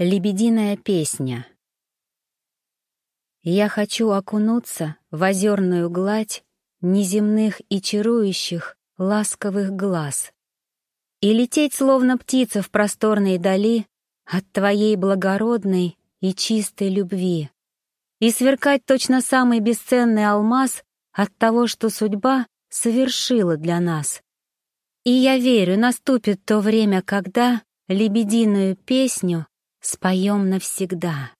Лебединая песня Я хочу окунуться в озерную гладь Неземных и чарующих ласковых глаз И лететь, словно птица в просторной дали От твоей благородной и чистой любви И сверкать точно самый бесценный алмаз От того, что судьба совершила для нас. И я верю, наступит то время, когда Лебединую песню споем навсегда.